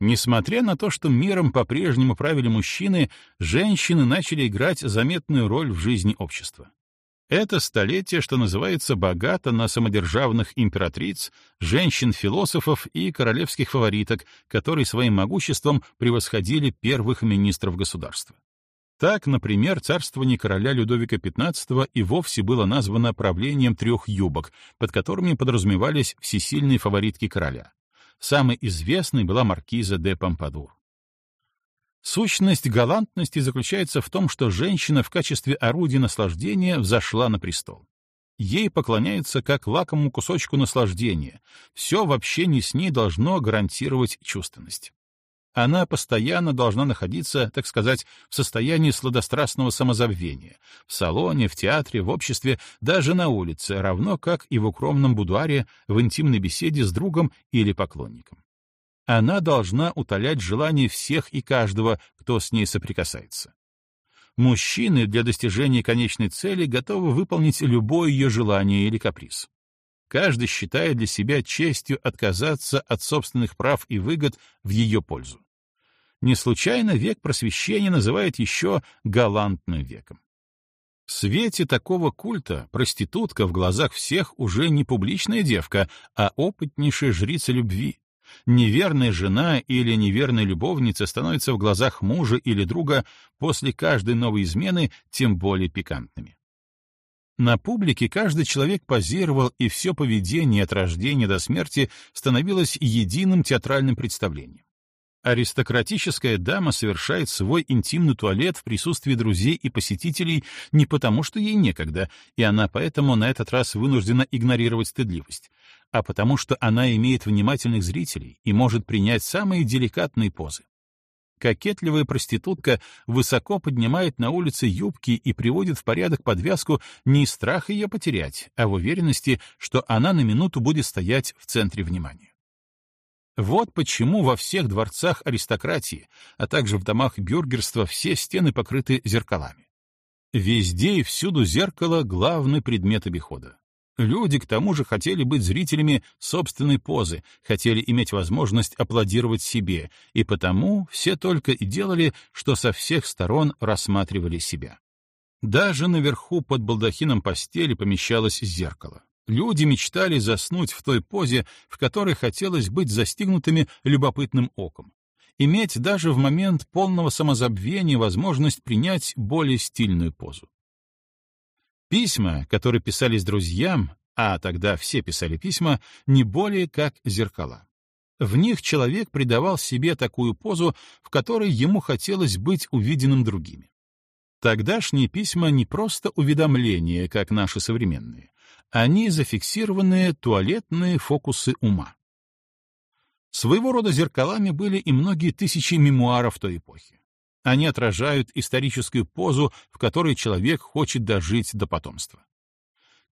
Несмотря на то, что миром по-прежнему правили мужчины, женщины начали играть заметную роль в жизни общества. Это столетие, что называется, богато на самодержавных императриц, женщин-философов и королевских фавориток, которые своим могуществом превосходили первых министров государства. Так, например, царствование короля Людовика XV и вовсе было названо правлением трех юбок, под которыми подразумевались всесильные фаворитки короля. Самой известной была маркиза де Помпадур. Сущность галантности заключается в том, что женщина в качестве орудия наслаждения взошла на престол. Ей поклоняются как лакомому кусочку наслаждения. Все в общении с ней должно гарантировать чувственность. Она постоянно должна находиться, так сказать, в состоянии сладострастного самозабвения. В салоне, в театре, в обществе, даже на улице, равно как и в укромном будуаре, в интимной беседе с другом или поклонником. Она должна утолять желания всех и каждого, кто с ней соприкасается. Мужчины для достижения конечной цели готовы выполнить любое ее желание или каприз. Каждый считает для себя честью отказаться от собственных прав и выгод в ее пользу. Не случайно век просвещения называют еще галантным веком. В свете такого культа проститутка в глазах всех уже не публичная девка, а опытнейшая жрица любви, Неверная жена или неверная любовница становятся в глазах мужа или друга после каждой новой измены тем более пикантными. На публике каждый человек позировал, и все поведение от рождения до смерти становилось единым театральным представлением. Аристократическая дама совершает свой интимный туалет в присутствии друзей и посетителей не потому, что ей некогда, и она поэтому на этот раз вынуждена игнорировать стыдливость, а потому что она имеет внимательных зрителей и может принять самые деликатные позы. Кокетливая проститутка высоко поднимает на улице юбки и приводит в порядок подвязку не из страха ее потерять, а в уверенности, что она на минуту будет стоять в центре внимания. Вот почему во всех дворцах аристократии, а также в домах бюргерства все стены покрыты зеркалами. Везде и всюду зеркало — главный предмет обихода. Люди, к тому же, хотели быть зрителями собственной позы, хотели иметь возможность аплодировать себе, и потому все только и делали, что со всех сторон рассматривали себя. Даже наверху под балдахином постели помещалось зеркало. Люди мечтали заснуть в той позе, в которой хотелось быть застигнутыми любопытным оком. Иметь даже в момент полного самозабвения возможность принять более стильную позу. Письма, которые писались друзьям, а тогда все писали письма, не более как зеркала. В них человек придавал себе такую позу, в которой ему хотелось быть увиденным другими. Тогдашние письма не просто уведомления, как наши современные, они зафиксированные туалетные фокусы ума. Своего рода зеркалами были и многие тысячи мемуаров той эпохи. Они отражают историческую позу, в которой человек хочет дожить до потомства.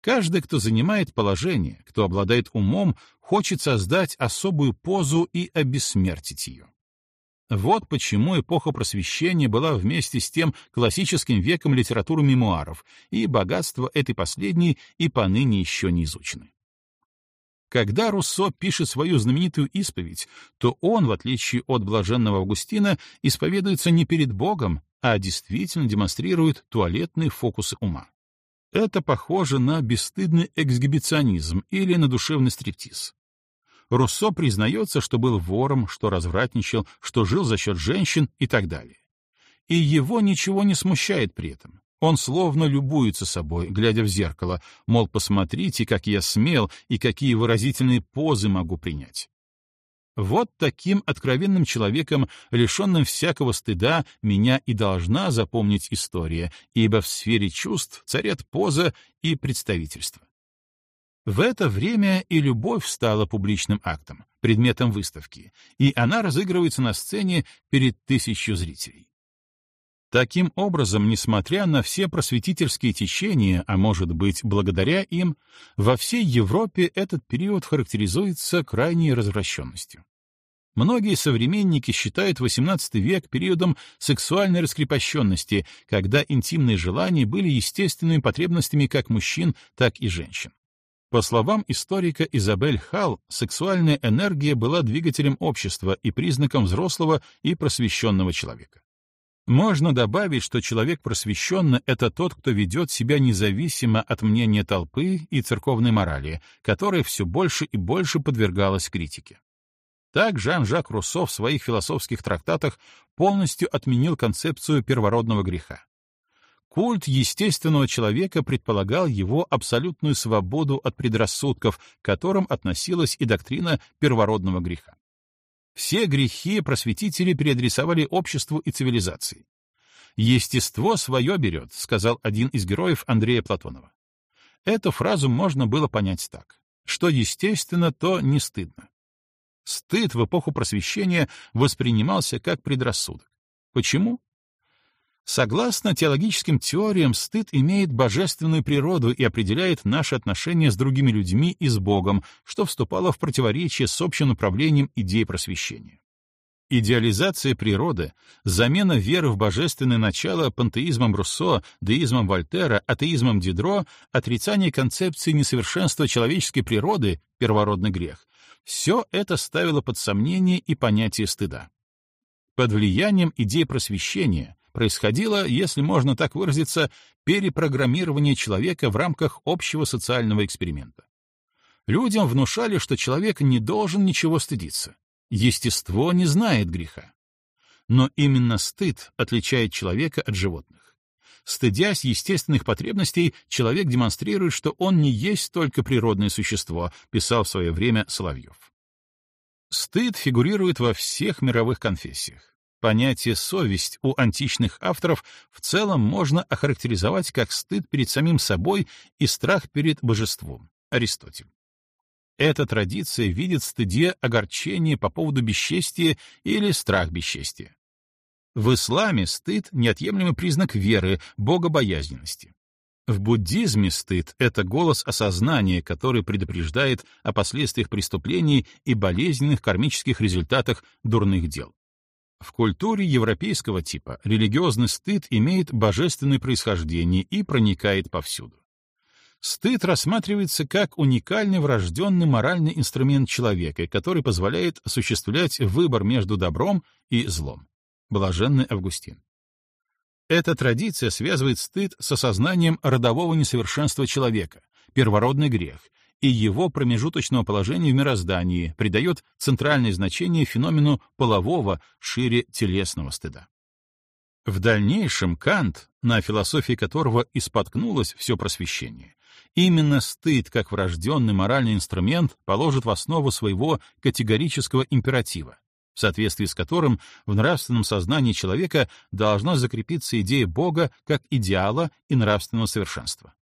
Каждый, кто занимает положение, кто обладает умом, хочет создать особую позу и обессмертить ее. Вот почему эпоха просвещения была вместе с тем классическим веком литературы мемуаров, и богатство этой последней и поныне еще не изучены. Когда Руссо пишет свою знаменитую исповедь, то он, в отличие от блаженного Августина, исповедуется не перед Богом, а действительно демонстрирует туалетные фокусы ума. Это похоже на бесстыдный эксгибиционизм или на душевный стриптиз. Руссо признается, что был вором, что развратничал, что жил за счет женщин и так далее. И его ничего не смущает при этом. Он словно любуется собой, глядя в зеркало, мол, посмотрите, как я смел и какие выразительные позы могу принять. Вот таким откровенным человеком, лишенным всякого стыда, меня и должна запомнить история, ибо в сфере чувств царят поза и представительство. В это время и любовь стала публичным актом, предметом выставки, и она разыгрывается на сцене перед тысячу зрителей. Таким образом, несмотря на все просветительские течения, а может быть, благодаря им, во всей Европе этот период характеризуется крайней развращенностью. Многие современники считают XVIII век периодом сексуальной раскрепощенности, когда интимные желания были естественными потребностями как мужчин, так и женщин. По словам историка Изабель Халл, сексуальная энергия была двигателем общества и признаком взрослого и просвещенного человека. Можно добавить, что человек просвещенный — это тот, кто ведет себя независимо от мнения толпы и церковной морали, которая все больше и больше подвергалась критике. Так Жан-Жак Руссо в своих философских трактатах полностью отменил концепцию первородного греха. Культ естественного человека предполагал его абсолютную свободу от предрассудков, к которым относилась и доктрина первородного греха. Все грехи просветители переадресовали обществу и цивилизации. «Естество свое берет», — сказал один из героев Андрея Платонова. Эту фразу можно было понять так. Что естественно, то не стыдно. Стыд в эпоху просвещения воспринимался как предрассудок. Почему? Согласно теологическим теориям, стыд имеет божественную природу и определяет наши отношения с другими людьми и с Богом, что вступало в противоречие с общим направлением идей просвещения. Идеализация природы, замена веры в божественное начало пантеизмом Руссо, деизмом Вольтера, атеизмом Дидро, отрицание концепции несовершенства человеческой природы, первородный грех — все это ставило под сомнение и понятие стыда. Под влиянием идей просвещения происходило, если можно так выразиться, перепрограммирование человека в рамках общего социального эксперимента. Людям внушали, что человек не должен ничего стыдиться. Естество не знает греха. Но именно стыд отличает человека от животных. Стыдясь естественных потребностей, человек демонстрирует, что он не есть только природное существо, писал в свое время Соловьев. Стыд фигурирует во всех мировых конфессиях. Понятие «совесть» у античных авторов в целом можно охарактеризовать как стыд перед самим собой и страх перед божеством. Аристотель. Эта традиция видит в стыде огорчение по поводу бесчестия или страх бесчестия. В исламе стыд — неотъемлемый признак веры, богобоязненности. В буддизме стыд — это голос осознания, который предупреждает о последствиях преступлений и болезненных кармических результатах дурных дел. В культуре европейского типа религиозный стыд имеет божественное происхождение и проникает повсюду. Стыд рассматривается как уникальный врожденный моральный инструмент человека, который позволяет осуществлять выбор между добром и злом. Блаженный Августин. Эта традиция связывает стыд с осознанием родового несовершенства человека, первородный грех, и его промежуточного положения в мироздании придает центральное значение феномену полового шире телесного стыда. В дальнейшем Кант, на философии которого и споткнулось все просвещение, именно стыд как врожденный моральный инструмент положит в основу своего категорического императива, в соответствии с которым в нравственном сознании человека должна закрепиться идея Бога как идеала и нравственного совершенства.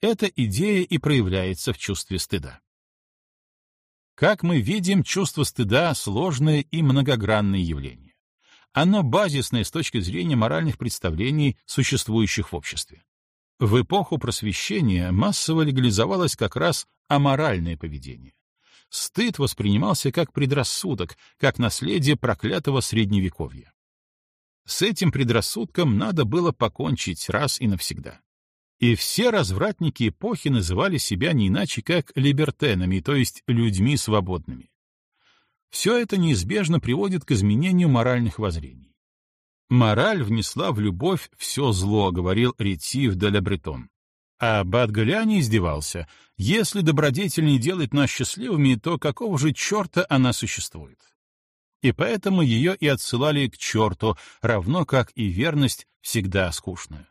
Эта идея и проявляется в чувстве стыда. Как мы видим, чувство стыда — сложное и многогранное явление. Оно базисное с точки зрения моральных представлений, существующих в обществе. В эпоху просвещения массово легализовалось как раз аморальное поведение. Стыд воспринимался как предрассудок, как наследие проклятого средневековья. С этим предрассудком надо было покончить раз и навсегда. И все развратники эпохи называли себя не иначе, как либертенами, то есть людьми свободными. Все это неизбежно приводит к изменению моральных воззрений. «Мораль внесла в любовь все зло», — говорил Ретив де Лебретон. А Бадгаляни издевался. «Если добродетель не делает нас счастливыми, то какого же черта она существует?» И поэтому ее и отсылали к черту, равно как и верность всегда скучная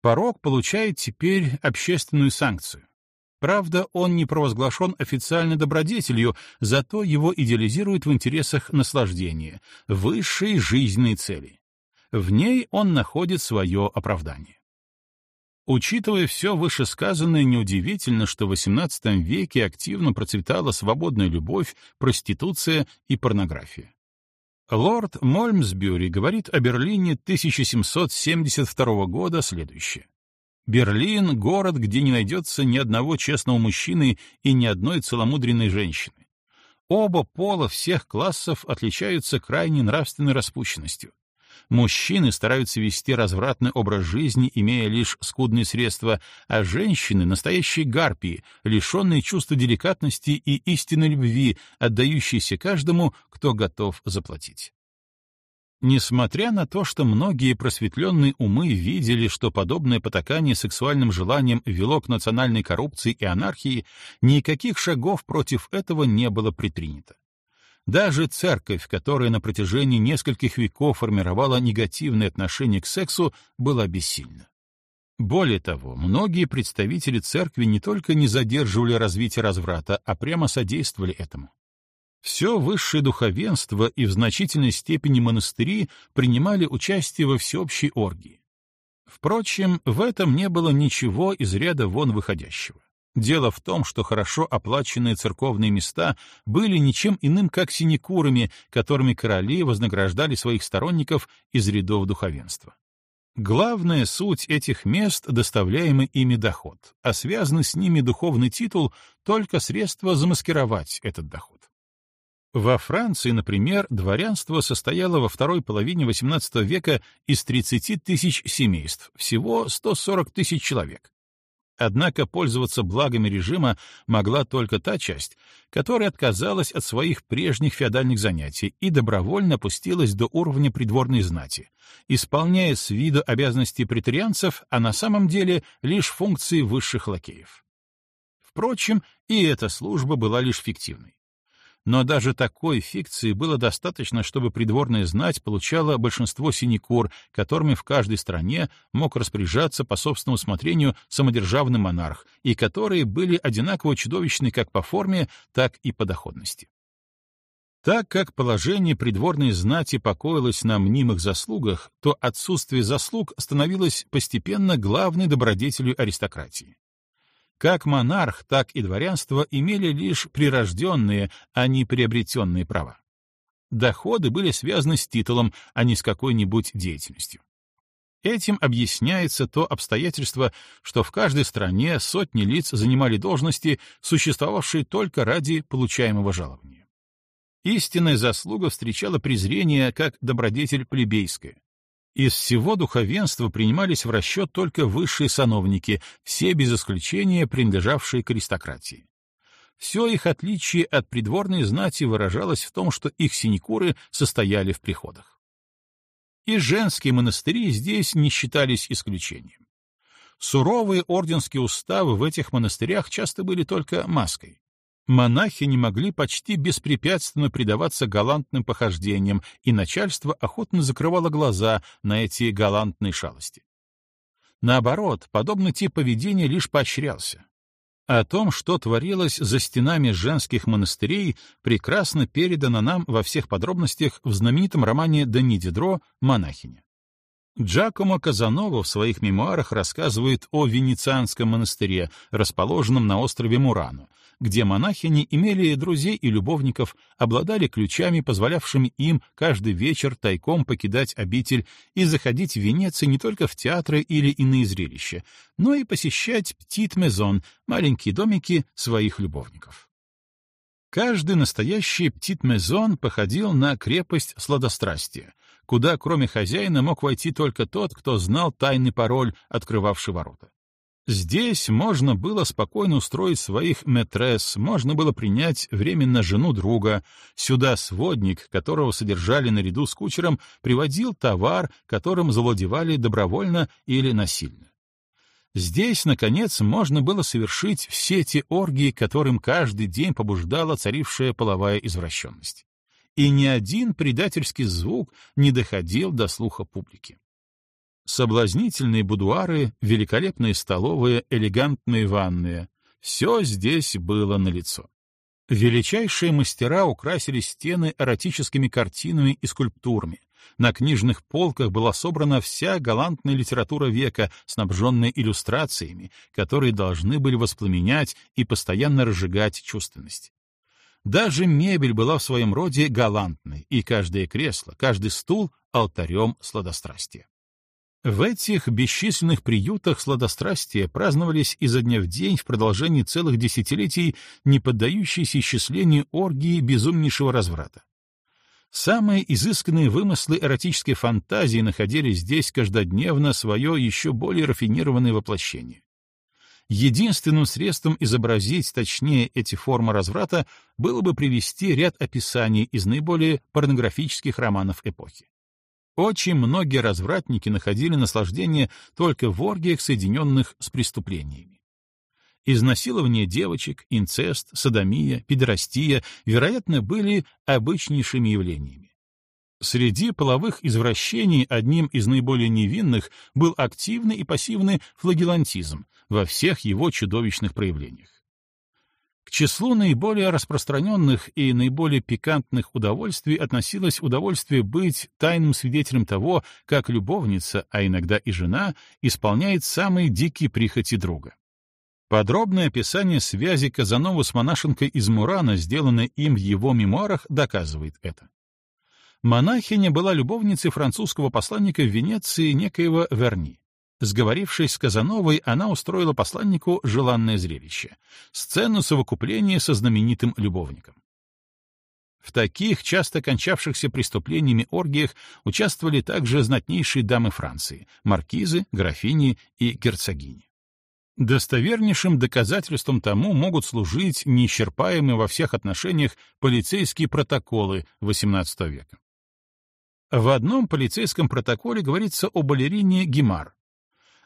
порог получает теперь общественную санкцию. Правда, он не провозглашен официально добродетелью, зато его идеализируют в интересах наслаждения, высшей жизненной цели. В ней он находит свое оправдание. Учитывая все вышесказанное, неудивительно, что в XVIII веке активно процветала свободная любовь, проституция и порнография. Лорд Мольмсбюри говорит о Берлине 1772 года следующее. Берлин — город, где не найдется ни одного честного мужчины и ни одной целомудренной женщины. Оба пола всех классов отличаются крайней нравственной распущенностью. Мужчины стараются вести развратный образ жизни, имея лишь скудные средства, а женщины — настоящие гарпии, лишенные чувства деликатности и истинной любви, отдающиеся каждому, кто готов заплатить. Несмотря на то, что многие просветленные умы видели, что подобное потакание сексуальным желанием вело к национальной коррупции и анархии, никаких шагов против этого не было предпринято. Даже церковь, которая на протяжении нескольких веков формировала негативное отношение к сексу, была бессильна. Более того, многие представители церкви не только не задерживали развитие разврата, а прямо содействовали этому. Все высшее духовенство и в значительной степени монастыри принимали участие во всеобщей оргии. Впрочем, в этом не было ничего из ряда вон выходящего. Дело в том, что хорошо оплаченные церковные места были ничем иным, как синекурами, которыми короли вознаграждали своих сторонников из рядов духовенства. Главная суть этих мест — доставляемый ими доход, а связанный с ними духовный титул — только средство замаскировать этот доход. Во Франции, например, дворянство состояло во второй половине XVIII века из 30 тысяч семейств, всего 140 тысяч человек. Однако пользоваться благами режима могла только та часть, которая отказалась от своих прежних феодальных занятий и добровольно опустилась до уровня придворной знати, исполняя с виду обязанности претарианцев, а на самом деле лишь функции высших лакеев. Впрочем, и эта служба была лишь фиктивной но даже такой фикции было достаточно, чтобы придворная знать получала большинство синекур, которыми в каждой стране мог распоряжаться по собственному усмотрению самодержавный монарх, и которые были одинаково чудовищны как по форме, так и по доходности. Так как положение придворной знати покоилось на мнимых заслугах, то отсутствие заслуг становилось постепенно главной добродетелью аристократии. Как монарх, так и дворянство имели лишь прирожденные, а не приобретенные права. Доходы были связаны с титулом, а не с какой-нибудь деятельностью. Этим объясняется то обстоятельство, что в каждой стране сотни лиц занимали должности, существовавшие только ради получаемого жалования. Истинная заслуга встречала презрение как добродетель плебейская, из всего духовенства принимались в расчет только высшие сановники, все без исключения принадлежавшие к аристократии. Все их отличие от придворной знати выражалось в том, что их синекуры состояли в приходах. И женские монастыри здесь не считались исключением. Суровые орденские уставы в этих монастырях часто были только маской монахи не могли почти беспрепятственно предаваться галантным похождениям, и начальство охотно закрывало глаза на эти галантные шалости. Наоборот, подобный тип поведения лишь поощрялся. О том, что творилось за стенами женских монастырей, прекрасно передано нам во всех подробностях в знаменитом романе Дани Дидро «Монахиня». Джакомо Казаново в своих мемуарах рассказывает о Венецианском монастыре, расположенном на острове Мурано, где монахини имели друзей и любовников, обладали ключами, позволявшими им каждый вечер тайком покидать обитель и заходить в Венеции не только в театры или иные зрелища, но и посещать птит-мезон, маленькие домики своих любовников. Каждый настоящий птит-мезон походил на крепость сладострастия, куда кроме хозяина мог войти только тот, кто знал тайный пароль, открывавший ворота. Здесь можно было спокойно устроить своих метрес, можно было принять временно жену друга. Сюда сводник, которого содержали наряду с кучером, приводил товар, которым завладевали добровольно или насильно. Здесь, наконец, можно было совершить все те оргии, которым каждый день побуждала царившая половая извращенность и ни один предательский звук не доходил до слуха публики. Соблазнительные будуары, великолепные столовые, элегантные ванные — все здесь было налицо. Величайшие мастера украсили стены эротическими картинами и скульптурами. На книжных полках была собрана вся галантная литература века, снабженная иллюстрациями, которые должны были воспламенять и постоянно разжигать чувственность. Даже мебель была в своем роде галантной, и каждое кресло, каждый стул — алтарем сладострастия. В этих бесчисленных приютах сладострастия праздновались изо дня в день в продолжении целых десятилетий не поддающиеся исчислению оргии безумнейшего разврата. Самые изысканные вымыслы эротической фантазии находили здесь каждодневно свое еще более рафинированное воплощение. Единственным средством изобразить точнее эти формы разврата было бы привести ряд описаний из наиболее порнографических романов эпохи. Очень многие развратники находили наслаждение только в оргиях, соединенных с преступлениями. Изнасилование девочек, инцест, садомия, педерастия, вероятно, были обычнейшими явлениями. Среди половых извращений одним из наиболее невинных был активный и пассивный флагелантизм во всех его чудовищных проявлениях. К числу наиболее распространенных и наиболее пикантных удовольствий относилось удовольствие быть тайным свидетелем того, как любовница, а иногда и жена, исполняет самые дикие прихоти друга. Подробное описание связи Казанова с монашенкой из Мурана, сделанное им в его мемуарах, доказывает это. Монахиня была любовницей французского посланника в Венеции некоего Верни. Сговорившись с Казановой, она устроила посланнику желанное зрелище — сцену совокупления со знаменитым любовником. В таких, часто кончавшихся преступлениями оргиях участвовали также знатнейшие дамы Франции — маркизы, графини и герцогини. Достовернейшим доказательством тому могут служить неисчерпаемые во всех отношениях полицейские протоколы XVIII века. В одном полицейском протоколе говорится о балерине Гимар.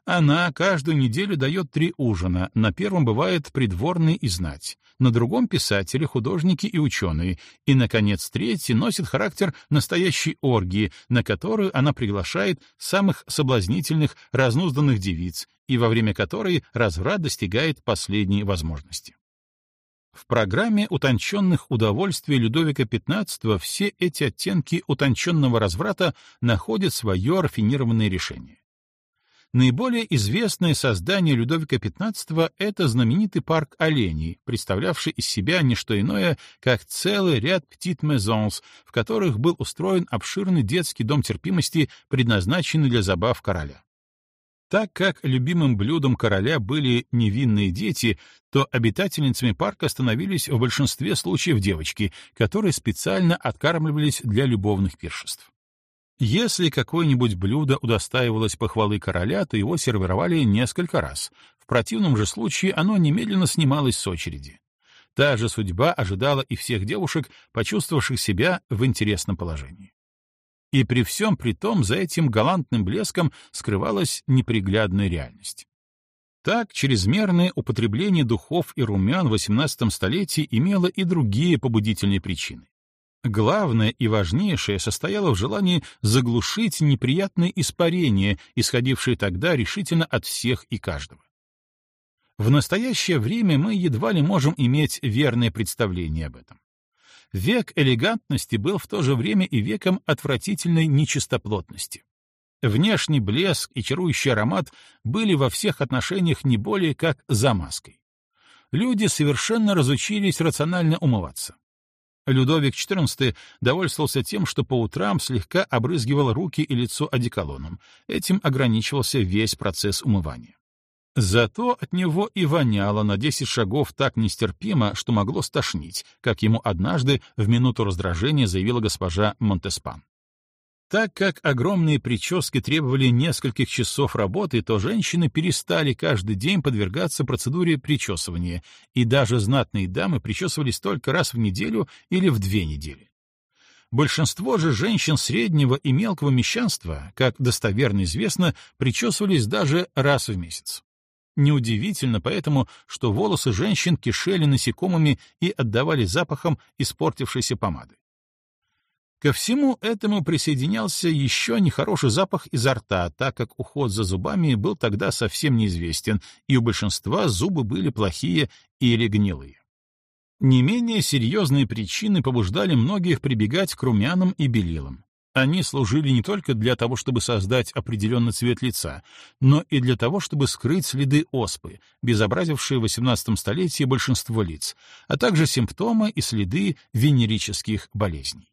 Она каждую неделю дает три ужина, на первом бывает придворный и знать, на другом — писатели, художники и ученые, и, наконец, третий носит характер настоящей оргии, на которую она приглашает самых соблазнительных, разнузданных девиц, и во время которой разврат достигает последней возможности. В программе утонченных удовольствий Людовика XV все эти оттенки утонченного разврата находят свое рафинированное решение. Наиболее известное создание Людовика XV — это знаменитый парк оленей, представлявший из себя не что иное, как целый ряд maisons, в которых был устроен обширный детский дом терпимости, предназначенный для забав короля. Так как любимым блюдом короля были невинные дети, то обитательницами парка становились в большинстве случаев девочки, которые специально откармливались для любовных пиршеств. Если какое-нибудь блюдо удостаивалось похвалы короля, то его сервировали несколько раз. В противном же случае оно немедленно снималось с очереди. Та же судьба ожидала и всех девушек, почувствовавших себя в интересном положении. И при всем при том за этим галантным блеском скрывалась неприглядная реальность. Так, чрезмерное употребление духов и румян в XVIII столетии имело и другие побудительные причины. Главное и важнейшее состояло в желании заглушить неприятные испарения, исходившие тогда решительно от всех и каждого. В настоящее время мы едва ли можем иметь верное представление об этом. Век элегантности был в то же время и веком отвратительной нечистоплотности. Внешний блеск и чарующий аромат были во всех отношениях не более как замазкой. Люди совершенно разучились рационально умываться. Людовик XIV довольствовался тем, что по утрам слегка обрызгивал руки и лицо одеколоном. Этим ограничивался весь процесс умывания. Зато от него и воняло на десять шагов так нестерпимо, что могло стошнить, как ему однажды в минуту раздражения заявила госпожа Монтеспан. Так как огромные прически требовали нескольких часов работы, то женщины перестали каждый день подвергаться процедуре причесывания, и даже знатные дамы причесывались только раз в неделю или в две недели. Большинство же женщин среднего и мелкого мещанства, как достоверно известно, причесывались даже раз в месяц. Неудивительно поэтому, что волосы женщин кишели насекомыми и отдавали запахом испортившейся помады. Ко всему этому присоединялся еще нехороший запах изо рта, так как уход за зубами был тогда совсем неизвестен, и у большинства зубы были плохие или гнилые. Не менее серьезные причины побуждали многих прибегать к румянам и белилам. Они служили не только для того, чтобы создать определенный цвет лица, но и для того, чтобы скрыть следы оспы, безобразившие в XVIII столетии большинство лиц, а также симптомы и следы венерических болезней.